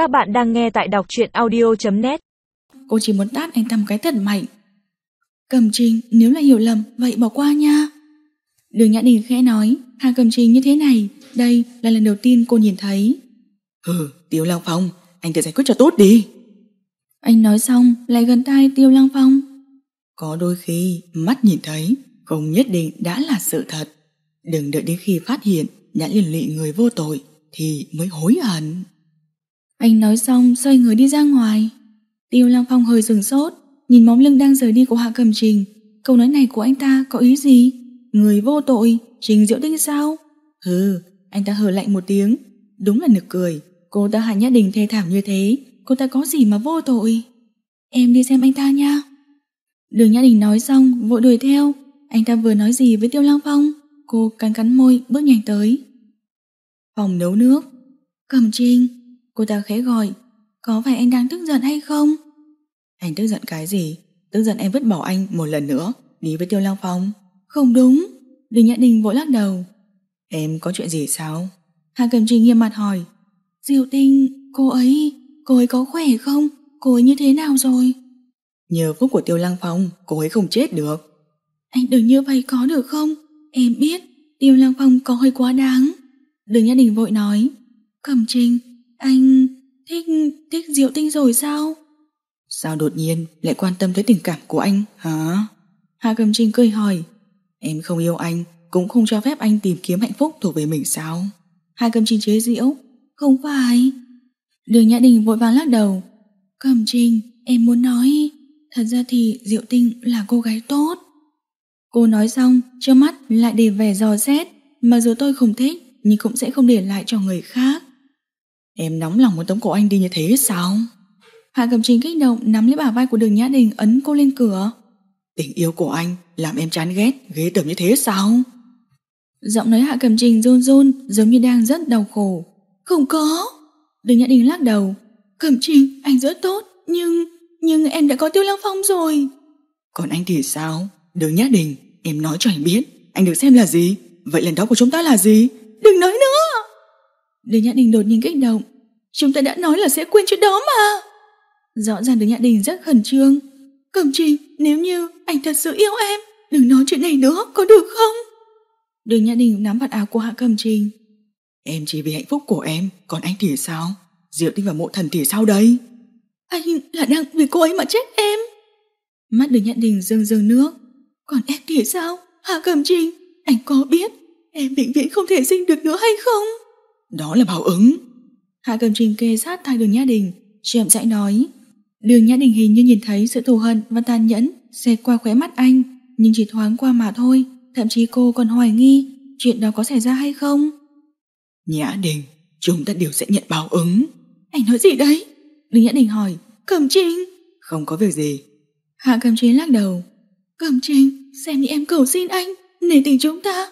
Các bạn đang nghe tại đọc truyện audio.net Cô chỉ muốn tát anh ta một cái thật mạnh. Cầm Trình, nếu là hiểu lầm, vậy bỏ qua nha. Đường Nhã Đình khẽ nói, Hà Cầm Trình như thế này, đây là lần đầu tiên cô nhìn thấy. Hừ, Tiêu Lăng Phong, anh tự giải quyết cho tốt đi. Anh nói xong, lại gần tai Tiêu Lăng Phong. Có đôi khi, mắt nhìn thấy, không nhất định đã là sự thật. Đừng đợi đến khi phát hiện đã liên lụy người vô tội thì mới hối hận. Anh nói xong xoay người đi ra ngoài. Tiêu Lăng Phong hơi sừng sốt, nhìn móng lưng đang rời đi của Hạ Cầm Trình. Câu nói này của anh ta có ý gì? Người vô tội, Trình Diệu Tinh sao? Hừ, anh ta hờ lạnh một tiếng. Đúng là nực cười, cô ta Hạ nhất Đình thê thảm như thế, cô ta có gì mà vô tội? Em đi xem anh ta nha. Đường Nhã Đình nói xong, vội đuổi theo. Anh ta vừa nói gì với Tiêu Lăng Phong? Cô cắn cắn môi, bước nhanh tới. Phòng nấu nước. Cầm Trình. Cô ta khẽ gọi. Có phải anh đang tức giận hay không? Anh tức giận cái gì? Tức giận em vứt bỏ anh một lần nữa, đi với Tiêu Lăng Phong. Không đúng. Đường Nhã Đình vội lắc đầu. Em có chuyện gì sao? Hà Cầm Trình nghiêm mặt hỏi. Diệu Tinh, cô ấy, cô ấy có khỏe không? Cô ấy như thế nào rồi? Nhờ phúc của Tiêu Lăng Phong, cô ấy không chết được. Anh đừng như vậy có được không? Em biết, Tiêu Lăng Phong có hơi quá đáng. Đường Nhã Đình vội nói. Cẩm Trình, anh thích, thích Diệu Tinh rồi sao? Sao đột nhiên lại quan tâm tới tình cảm của anh hả? Hà Cẩm Trình cười hỏi. Em không yêu anh, cũng không cho phép anh tìm kiếm hạnh phúc thuộc về mình sao? Hà Cẩm Trình chế giễu. Không phải. Đường Nhã Đình vội vàng lắc đầu. Cẩm Trình, em muốn nói, thật ra thì Diệu Tinh là cô gái tốt. Cô nói xong, trước mắt lại để vẻ dò xét, mà dù tôi không thích, nhưng cũng sẽ không để lại cho người khác. Em nóng lòng muốn tống cổ anh đi như thế sao? Hạ Cẩm Trình kích động nắm lấy bả vai của đường Nhã Đình ấn cô lên cửa. Tình yêu của anh làm em chán ghét, ghê tởm như thế sao? Giọng nói Hạ Cẩm Trình run run giống như đang rất đau khổ. Không có. Đường Nhã Đình lắc đầu. Cẩm Trình, anh rất tốt, nhưng... nhưng em đã có Tiêu Lăng Phong rồi. Còn anh thì sao? Đường Nhã Đình, em nói cho anh biết, anh được xem là gì? Vậy lần đó của chúng ta là gì? Đường Nhã Đình đột nhiên kích động. Chúng ta đã nói là sẽ quên chuyện đó mà. Rõ ràng Đường Nhã Đình rất khẩn trương. Cẩm Trình, nếu như anh thật sự yêu em, đừng nói chuyện này nữa, có được không? Đường Nhã Đình nắm vạt áo của Hạ Cẩm Trình. Em chỉ vì hạnh phúc của em, còn anh thì sao? Diệu Tinh và Mộ Thần thì sao đây? Anh là đang vì cô ấy mà trách em. Mắt Đường Nhã Đình rưng rưng nước. Còn em thì sao? Hạ Cẩm Trình, anh có biết em vĩnh viễn không thể sinh được nữa hay không? Đó là báo ứng. Hạ Cẩm Trình kê sát tai Đường Nhã Đình, chậm rãi nói. Đường Nhã Đình hình như nhìn thấy sự thù hận và tàn nhẫn xẹt qua khóe mắt anh, nhưng chỉ thoáng qua mà thôi. Thậm chí cô còn hoài nghi chuyện đó có xảy ra hay không. Nhã Đình, chúng ta đều sẽ nhận báo ứng. Anh nói gì đấy? Đường Nhã Đình hỏi. Cẩm Trình. Không có việc gì. Hạ Cẩm Trình lắc đầu. Cẩm Trình, xem như em cầu xin anh, nể tình chúng ta.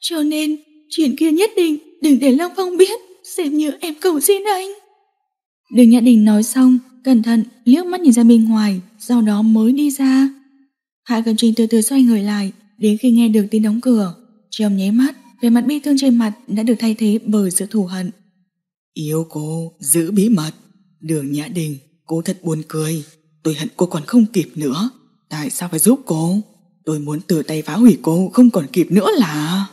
Cho nên, chuyện kia nhất định đừng để long Phong biết, xem như em cầu xin anh. Đường Nhã Đình nói xong, cẩn thận liếc mắt nhìn ra bên ngoài, sau đó mới đi ra. Hạ Cẩm Trình từ từ xoay người lại, đến khi nghe được tiếng đóng cửa, trong nháy mắt, về mặt bi thương trên mặt đã được thay thế bởi sự thù hận. Yêu cô, giữ bí mật. Đường Nhã Đình, cô thật buồn cười. Tôi hận cô còn không kịp nữa. Tại sao phải giúp cô? Tôi muốn tự tay phá hủy cô không còn kịp nữa là...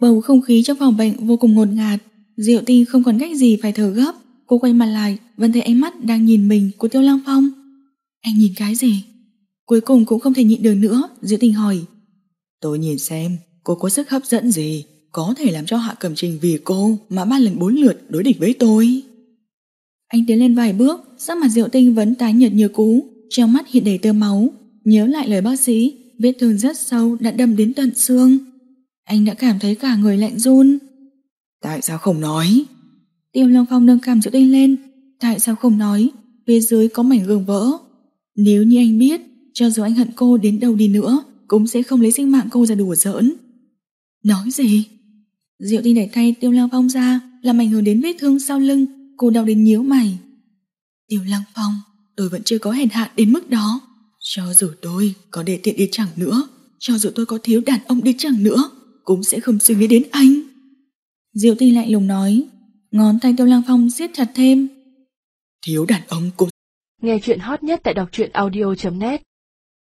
Bầu không khí trong phòng bệnh vô cùng ngột ngạt. Diệu Tinh không còn cách gì phải thở gấp. Cô quay mặt lại, vẫn thấy ánh mắt đang nhìn mình của Tiêu Lăng Phong. Anh nhìn cái gì? Cuối cùng cũng không thể nhịn được nữa, Diệu Tinh hỏi. Tôi nhìn xem, cô có sức hấp dẫn gì, có thể làm cho Hạ Cẩm Trình vì cô mà ba lần bốn lượt đối địch với tôi. Anh tiến lên vài bước, sắc mặt Diệu Tinh vẫn tái nhợt như cũ, trong mắt hiện đầy tơ máu. Nhớ lại lời bác sĩ, vết thương rất sâu đã đâm đến tận xương. Anh đã cảm thấy cả người lạnh run. Tại sao không nói? Tiêu Long Phong nâng cảm Diệu Tinh lên. Tại sao không nói? Phía dưới có mảnh gương vỡ. Nếu như anh biết, cho dù anh hận cô đến đâu đi nữa, cũng sẽ không lấy sinh mạng cô ra đùa giỡn. Nói gì? Diệu Tinh đẩy tay Tiêu Lăng Phong ra, làm ảnh hưởng đến vết thương sau lưng, cô đau đến nhíu mày. Tiêu Lăng Phong, tôi vẫn chưa có hèn hạ đến mức đó. Cho dù tôi có để tiện đi chẳng nữa, cho dù tôi có thiếu đàn ông đi chẳng nữa, cũng sẽ không suy nghĩ đến anh. Diệu Tinh lạnh lùng nói, Ngón tay Tiêu Lăng Phong siết chặt thêm Thiếu đàn ông cũng Nghe chuyện hot nhất tại đọc truyện audio.net